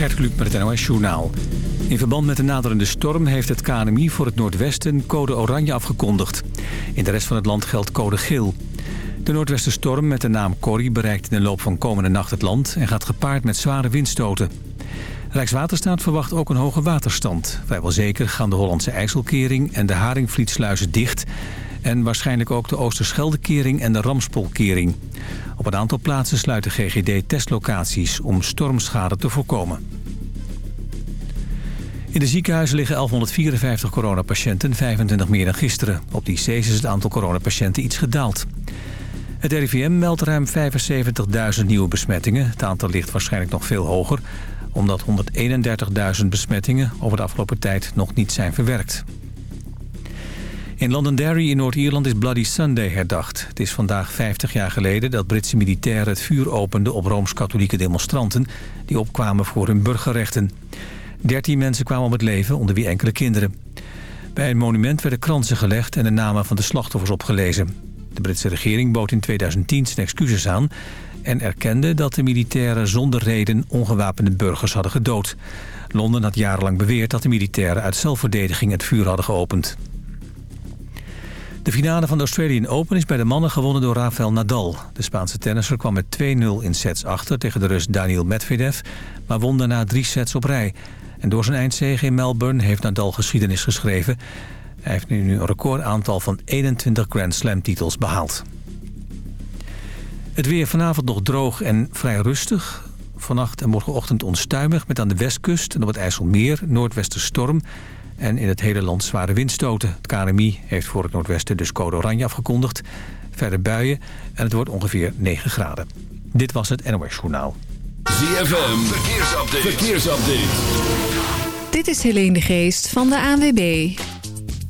Gert met het NOS Journaal. In verband met de naderende storm heeft het KNMI voor het noordwesten code oranje afgekondigd. In de rest van het land geldt code geel. De noordwestenstorm met de naam Corrie bereikt in de loop van komende nacht het land... en gaat gepaard met zware windstoten. Rijkswaterstaat verwacht ook een hoge waterstand. Vrijwel zeker gaan de Hollandse IJsselkering en de Haringvlietsluizen dicht... en waarschijnlijk ook de Oosterscheldekering en de Ramspolkering. Op een aantal plaatsen sluit de GGD testlocaties om stormschade te voorkomen. In de ziekenhuizen liggen 1154 coronapatiënten, 25 meer dan gisteren. Op die C's is het aantal coronapatiënten iets gedaald. Het RIVM meldt ruim 75.000 nieuwe besmettingen. Het aantal ligt waarschijnlijk nog veel hoger... omdat 131.000 besmettingen over de afgelopen tijd nog niet zijn verwerkt. In Londonderry in Noord-Ierland is Bloody Sunday herdacht. Het is vandaag 50 jaar geleden dat Britse militairen het vuur openden op Rooms-Katholieke demonstranten... die opkwamen voor hun burgerrechten. 13 mensen kwamen om het leven, onder wie enkele kinderen. Bij een monument werden kransen gelegd en de namen van de slachtoffers opgelezen. De Britse regering bood in 2010 zijn excuses aan... en erkende dat de militairen zonder reden ongewapende burgers hadden gedood. Londen had jarenlang beweerd dat de militairen uit zelfverdediging het vuur hadden geopend. De finale van de Australian Open is bij de mannen gewonnen door Rafael Nadal. De Spaanse tennisser kwam met 2-0 in sets achter tegen de Rus Daniel Medvedev... maar won daarna drie sets op rij. En door zijn eindzege in Melbourne heeft Nadal geschiedenis geschreven. Hij heeft nu een recordaantal van 21 Grand Slam titels behaald. Het weer vanavond nog droog en vrij rustig. Vannacht en morgenochtend onstuimig met aan de westkust en op het IJsselmeer noordwesten storm... en in het hele land zware windstoten. Het KNMI heeft voor het noordwesten dus code oranje afgekondigd. Verder buien en het wordt ongeveer 9 graden. Dit was het NOS Journaal. ZFM, verkeersupdate. verkeersupdate. Dit is Helene de Geest van de ANWB.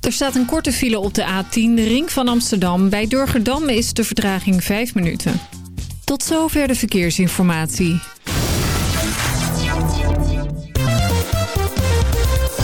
Er staat een korte file op de A10, de ring van Amsterdam. Bij Durgerdam is de vertraging 5 minuten. Tot zover de verkeersinformatie.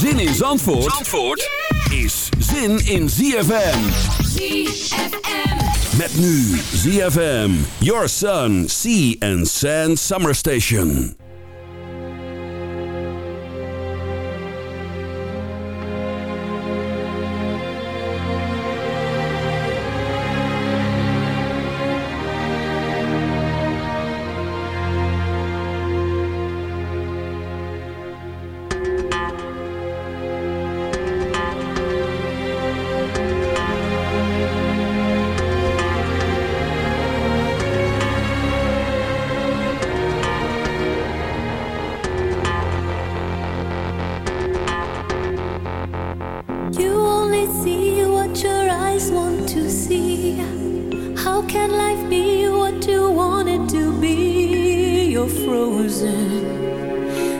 Zin in Zandvoort, Zandvoort is zin in ZFM. ZFM. Met nu ZFM, Your Sun, Sea and Sand Summer Station.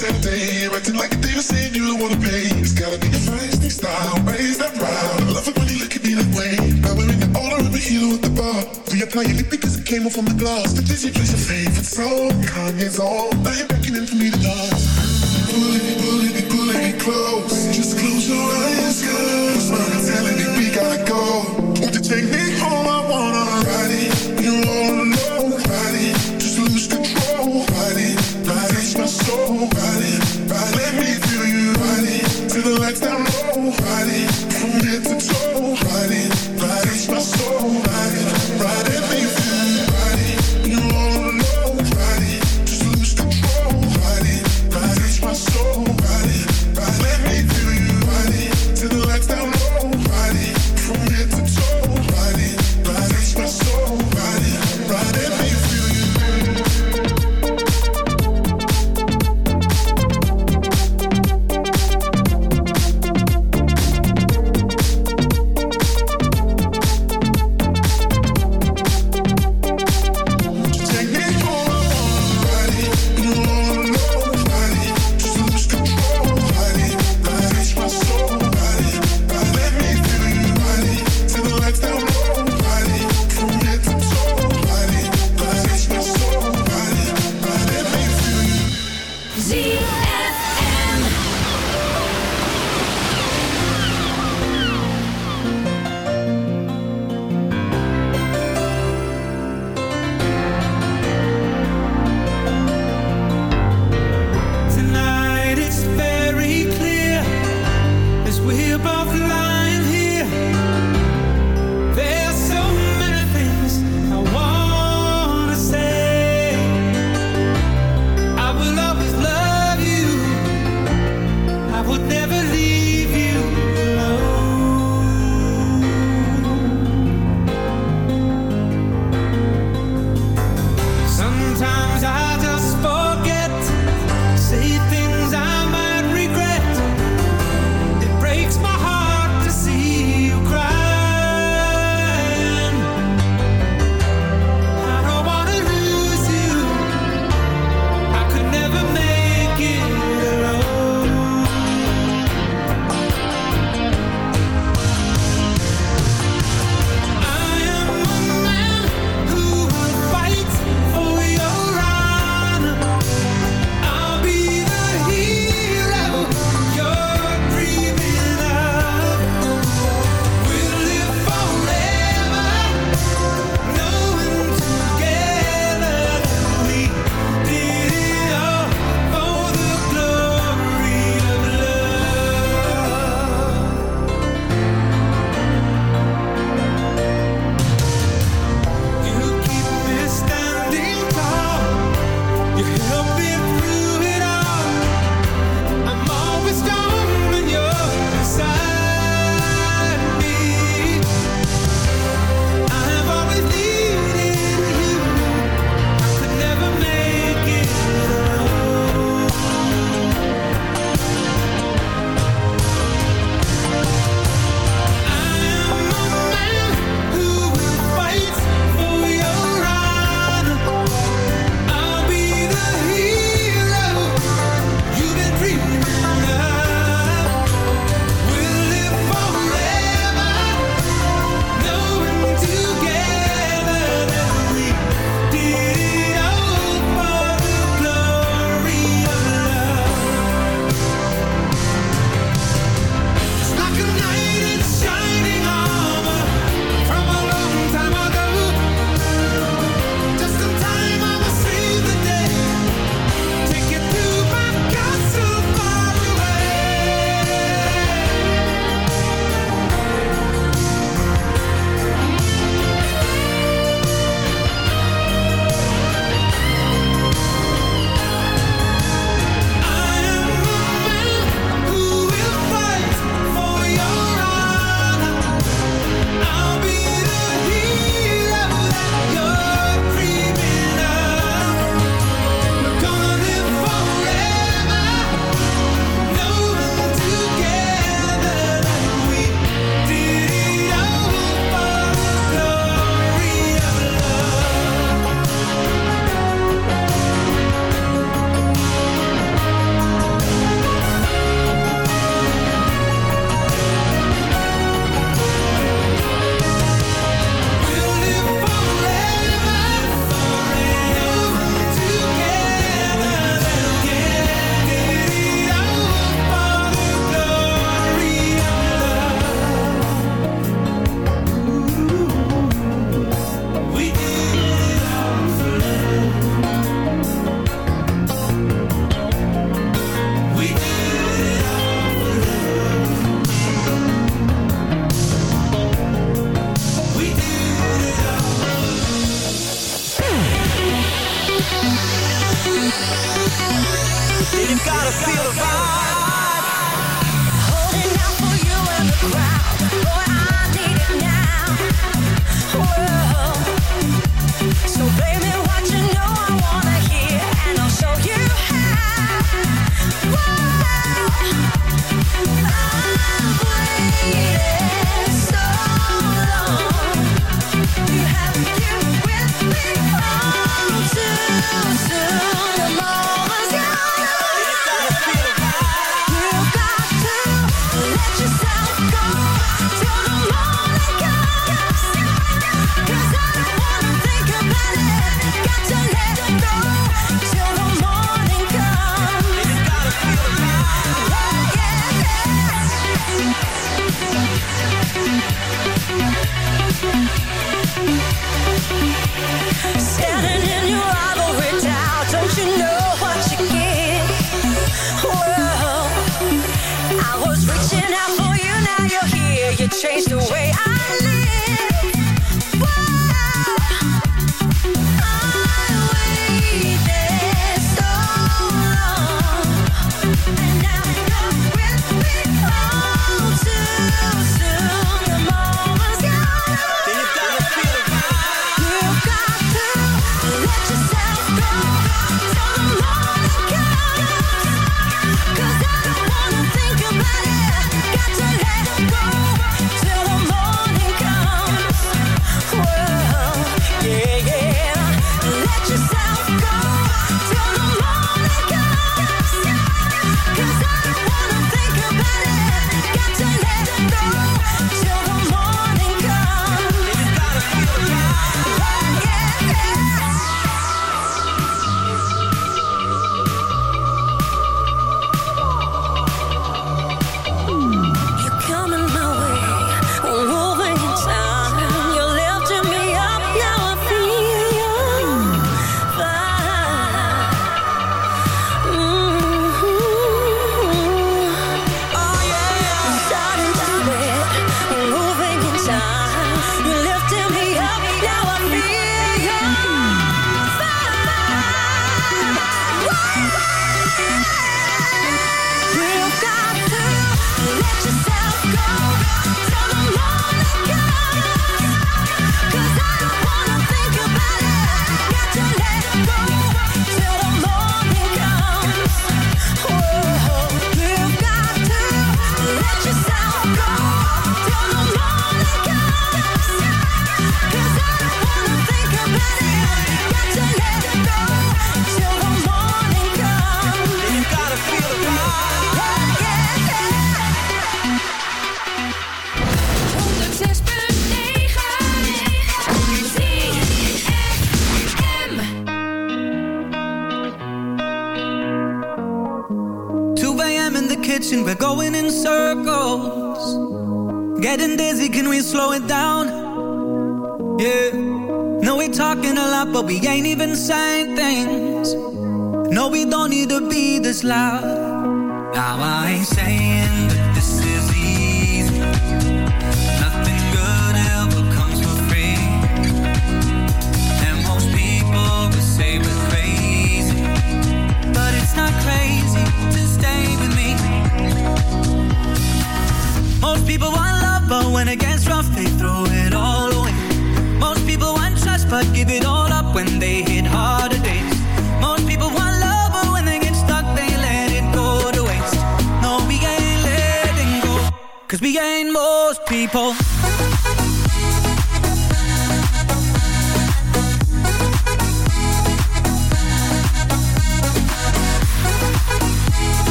Saturday, day. Acting like a diva saying you don't wanna pay. It's gotta be your feisty style, raise that round. I love it when you look at me that way. Now we're in the order of a hero at the bar. Reapply your lip because it came off on the glass. The Disney place, your favorite song. Kanye's all. Now you're beckoning for me to dance. Pull it, pull it, pull it close. Just close your eyes, girl. above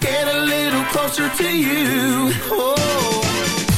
get a little closer to you. Oh.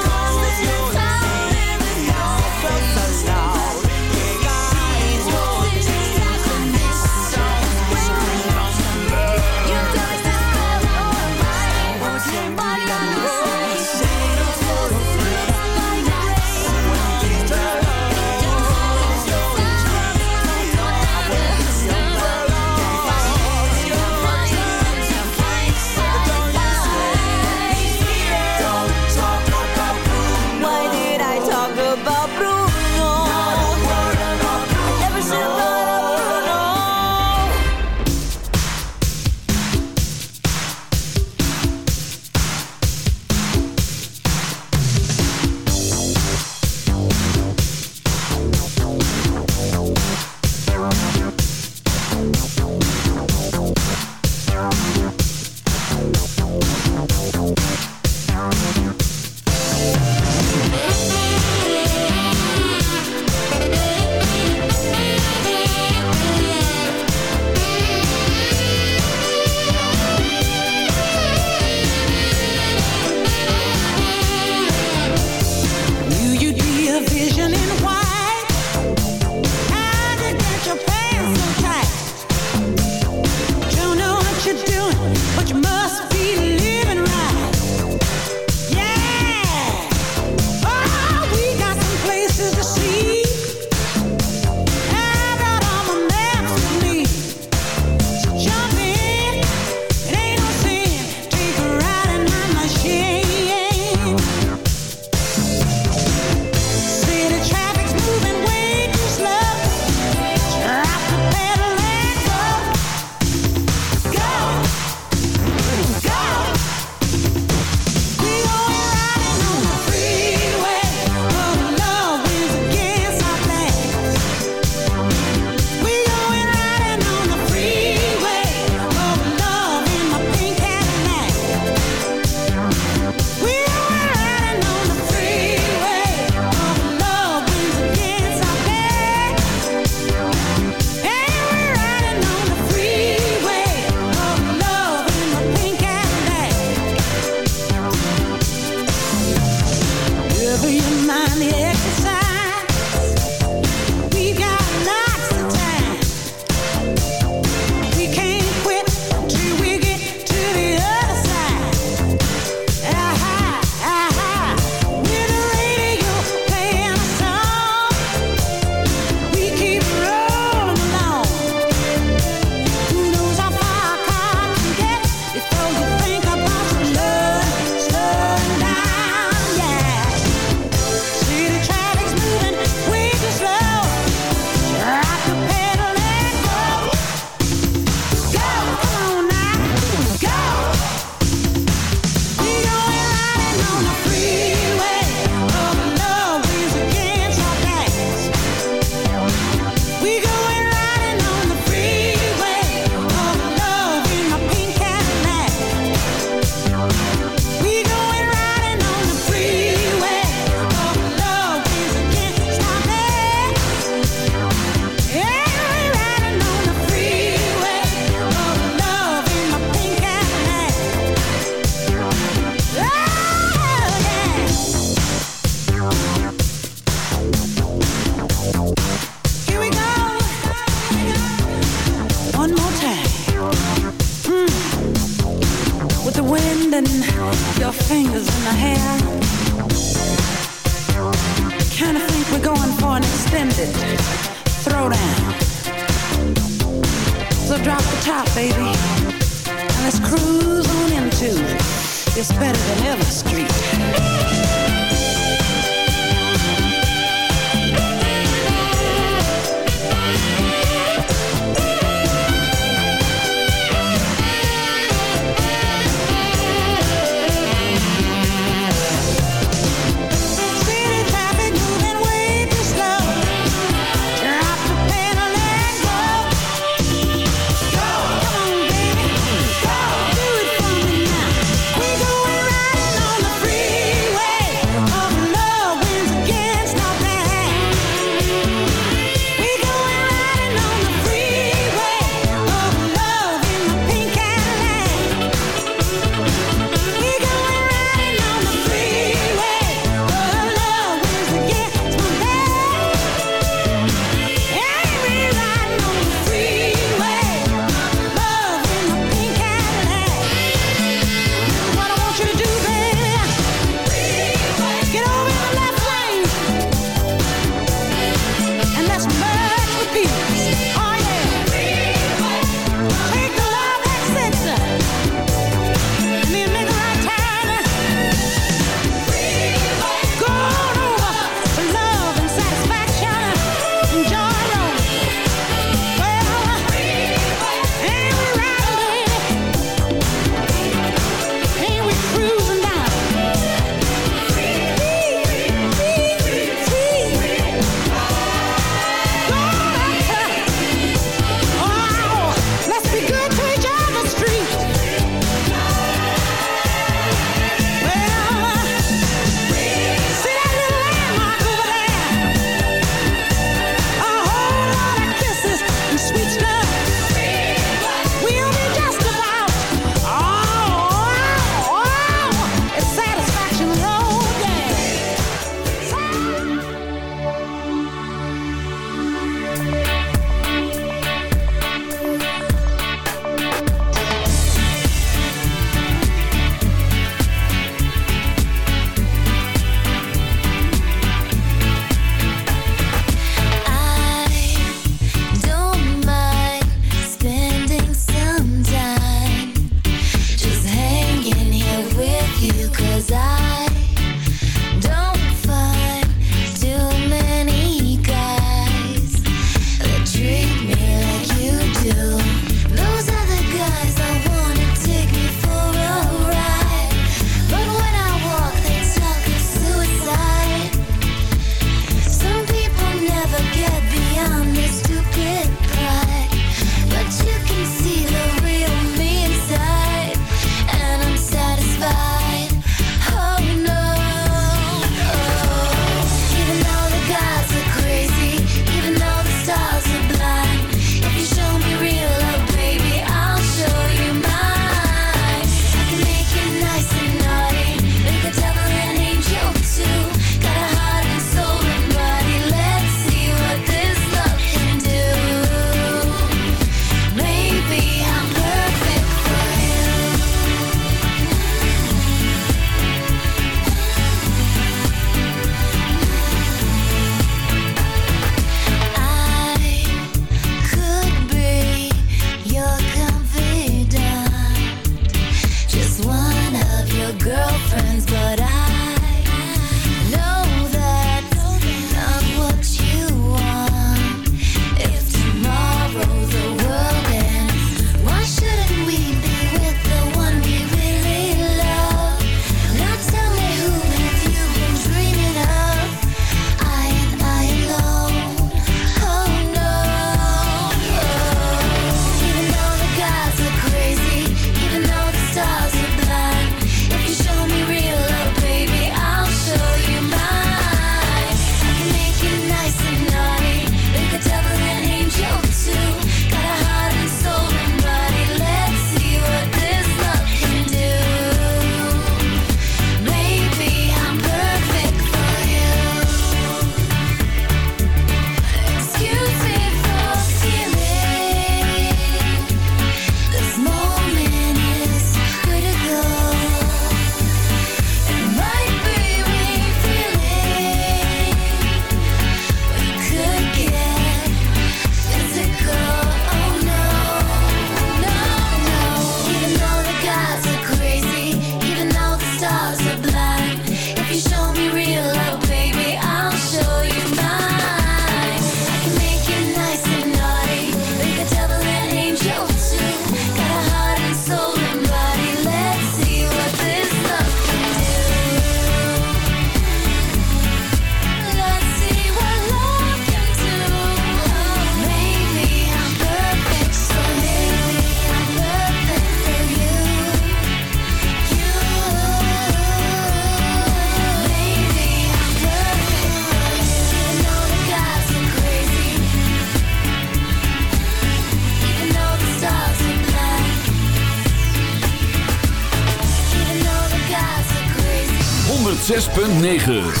106.9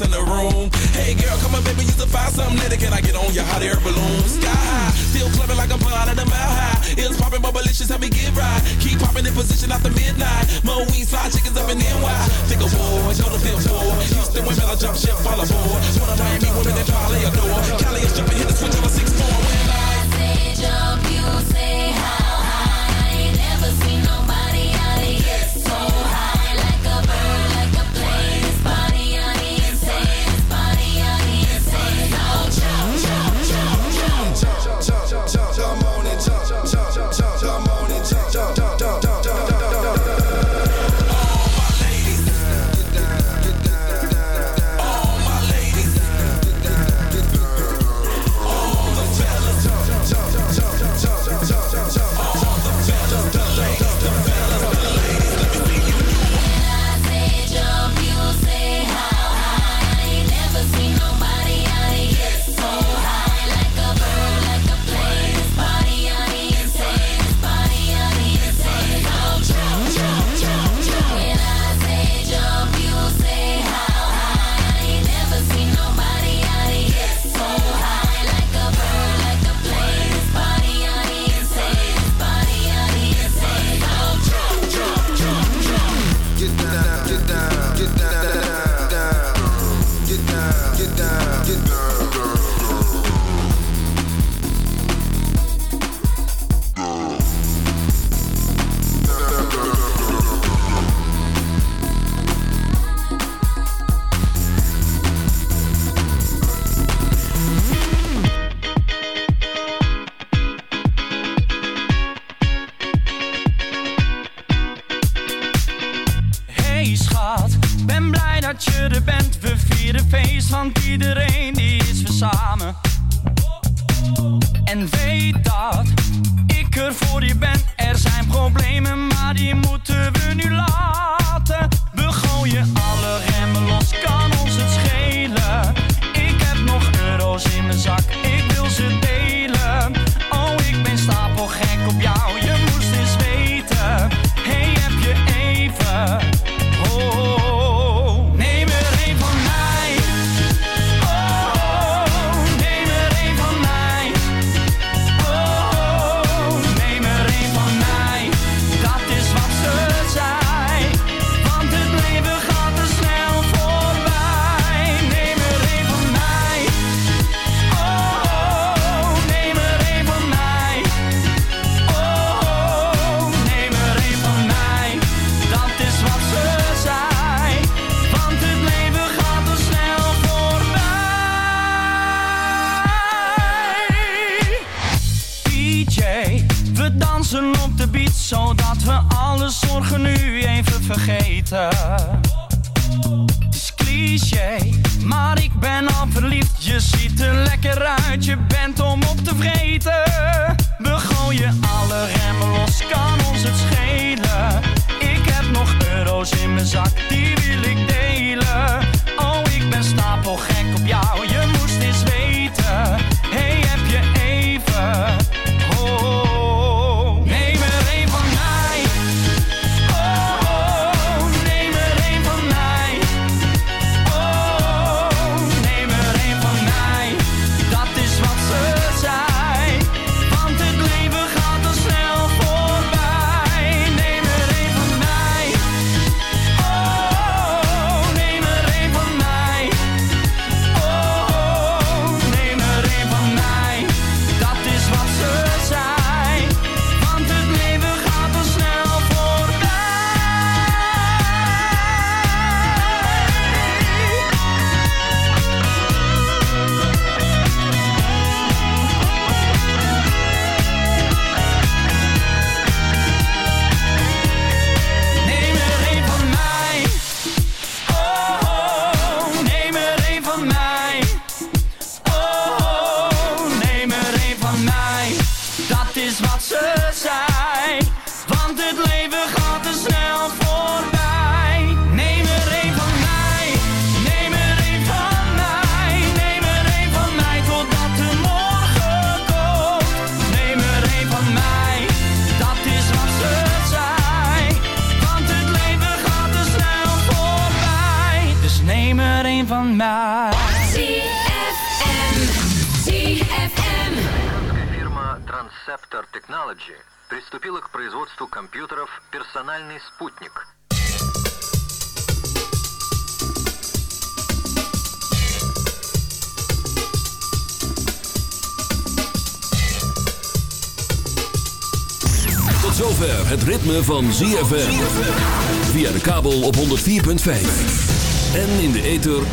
in the room. Hey girl, come on, baby, used to find something later. Can I get on your hot air balloon? Sky high, still clubbing like I'm blind at a mile high. It's popping, but malicious, help me get right. Keep popping in position after midnight. Mo we fly chickens up in NY. Think of war, y'all the fifth war. Houston women, I jump ship, follow board. One of Miami women that probably adore. Cali is jumping, hit the switch on a six four. When I say jump, you want iedereen